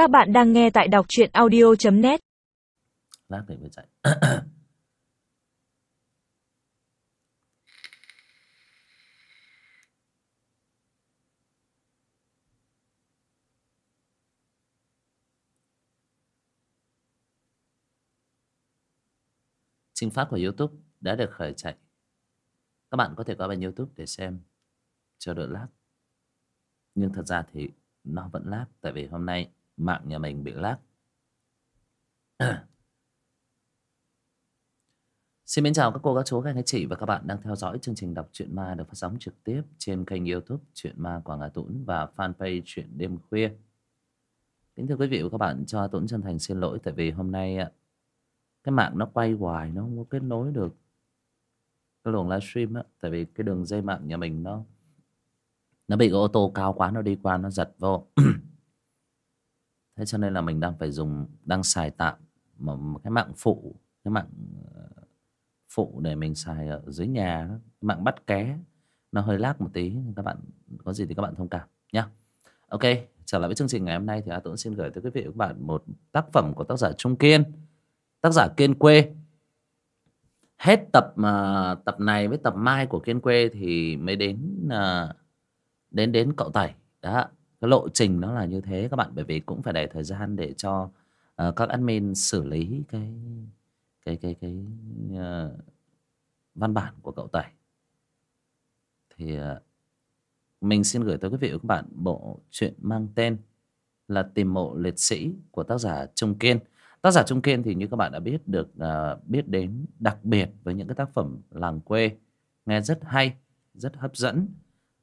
Các bạn đang nghe tại đọc truyện audio.net lát để mới dậy trình phát của youtube đã được khởi chạy. Các bạn có thể qua bên youtube để xem. Cho đỡ lát. Nhưng thật ra thì nó vẫn lát, tại vì hôm nay mạng nhà mình bị lác. Xin mến chào các cô, các chú, các anh chị và các bạn đang theo dõi chương trình đọc truyện ma được phát sóng trực tiếp trên kênh youtube Truyện Ma Quảng Hà Tũng và fanpage Truyện Đêm Khuya. Kính thưa quý vị và các bạn, cho Tũng chân thành xin lỗi tại vì hôm nay à, cái mạng nó quay hoài, nó không có kết nối được cái luồng livestream á. Tại vì cái đường dây mạng nhà mình nó nó bị cái ô tô cao quá, nó đi qua, nó giật vô. Thế cho nên là mình đang phải dùng, đang xài tạm một cái mạng phụ, cái mạng ờ, phụ để mình xài ở dưới nhà đó. mạng bắt ké. Nó hơi lag một tí các bạn có gì thì các bạn thông cảm nhé ok trở lại với chương trình ngày hôm nay thì a tuấn xin gửi tới quý vị và các bạn một tác phẩm của tác giả trung kiên tác giả kiên quê. Hết tập uh, tập này với tập mai của kiên quê thì mới đến uh, đến đến cậu tẩy. Đó cái lộ trình nó là như thế các bạn? Bởi vì cũng phải để thời gian để cho uh, các admin xử lý cái cái cái cái uh, văn bản của cậu tẩy. Thì uh, mình xin gửi tới quý vị và các bạn bộ truyện mang tên là tìm mộ liệt sĩ của tác giả Trung Kiên. Tác giả Trung Kiên thì như các bạn đã biết được uh, biết đến đặc biệt với những cái tác phẩm làng quê nghe rất hay, rất hấp dẫn.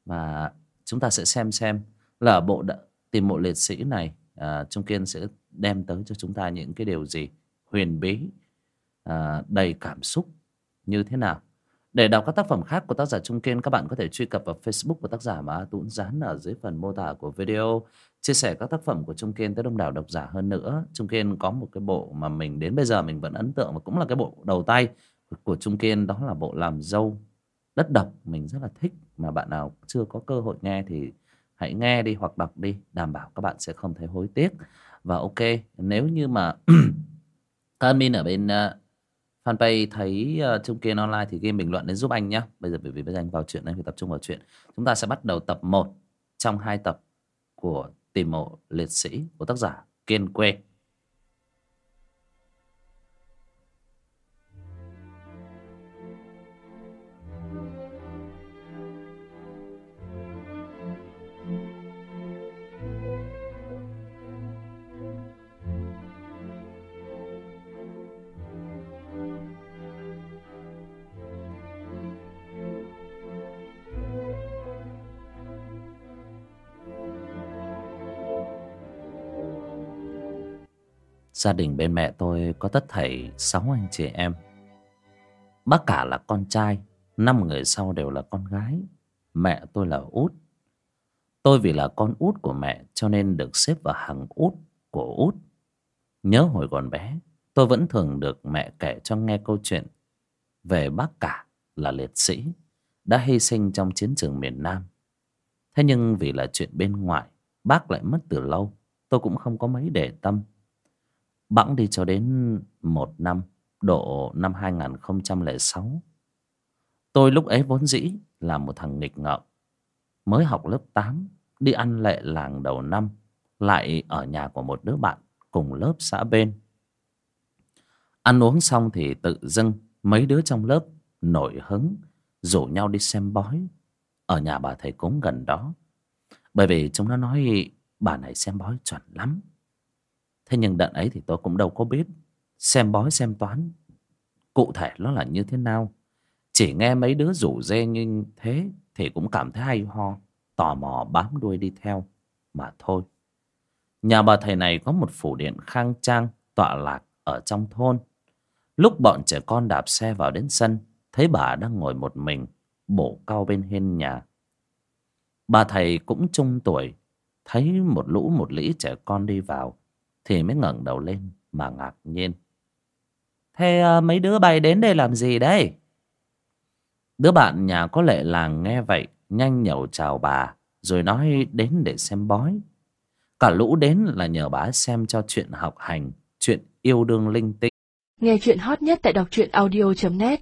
Và chúng ta sẽ xem xem là ở bộ tìm mộ liệt sĩ này à, Trung Kiên sẽ đem tới cho chúng ta những cái điều gì? Huyền bí à, đầy cảm xúc như thế nào? Để đọc các tác phẩm khác của tác giả Trung Kiên các bạn có thể truy cập vào Facebook của tác giả mà Tũng dán ở dưới phần mô tả của video. Chia sẻ các tác phẩm của Trung Kiên tới đông đảo độc giả hơn nữa. Trung Kiên có một cái bộ mà mình đến bây giờ mình vẫn ấn tượng và cũng là cái bộ đầu tay của Trung Kiên đó là bộ làm dâu đất độc. Mình rất là thích mà bạn nào chưa có cơ hội nghe thì hãy nghe đi hoặc đọc đi đảm bảo các bạn sẽ không thấy hối tiếc và ok nếu như mà các admin ở bên uh, fanpage thấy uh, Trung Kiên online thì ghi bình luận đến giúp anh nhé. Bây giờ bởi vì bây giờ anh vào chuyện anh phải tập trung vào chuyện. Chúng ta sẽ bắt đầu tập 1 trong hai tập của tìm mộ liệt sĩ của tác giả Kiên Quê. Gia đình bên mẹ tôi có tất thảy sáu anh chị em. Bác cả là con trai, năm người sau đều là con gái. Mẹ tôi là út. Tôi vì là con út của mẹ cho nên được xếp vào hàng út của út. Nhớ hồi còn bé, tôi vẫn thường được mẹ kể cho nghe câu chuyện về bác cả là liệt sĩ đã hy sinh trong chiến trường miền Nam. Thế nhưng vì là chuyện bên ngoài, bác lại mất từ lâu, tôi cũng không có mấy để tâm. Bẵng đi cho đến một năm, độ năm 2006. Tôi lúc ấy vốn dĩ là một thằng nghịch ngợm. Mới học lớp 8, đi ăn lệ làng đầu năm, lại ở nhà của một đứa bạn cùng lớp xã bên. Ăn uống xong thì tự dưng mấy đứa trong lớp nổi hứng rủ nhau đi xem bói ở nhà bà thầy cúng gần đó. Bởi vì chúng nó nói bà này xem bói chuẩn lắm. Thế nhưng đợt ấy thì tôi cũng đâu có biết xem bói xem toán cụ thể nó là như thế nào. Chỉ nghe mấy đứa rủ dê như thế thì cũng cảm thấy hay ho, tò mò bám đuôi đi theo mà thôi. Nhà bà thầy này có một phủ điện khang trang tọa lạc ở trong thôn. Lúc bọn trẻ con đạp xe vào đến sân, thấy bà đang ngồi một mình, bổ cao bên hiên nhà. Bà thầy cũng trung tuổi, thấy một lũ một lĩ trẻ con đi vào, thì mới ngẩng đầu lên mà ngạc nhiên. Thế à, mấy đứa bay đến đây làm gì đây? Đứa bạn nhà có lệ làng nghe vậy, nhanh nhậu chào bà, rồi nói đến để xem bói. cả lũ đến là nhờ bà xem cho chuyện học hành chuyện yêu đương linh tinh Nghe chuyện hot nhất tại đọc truyện audio.net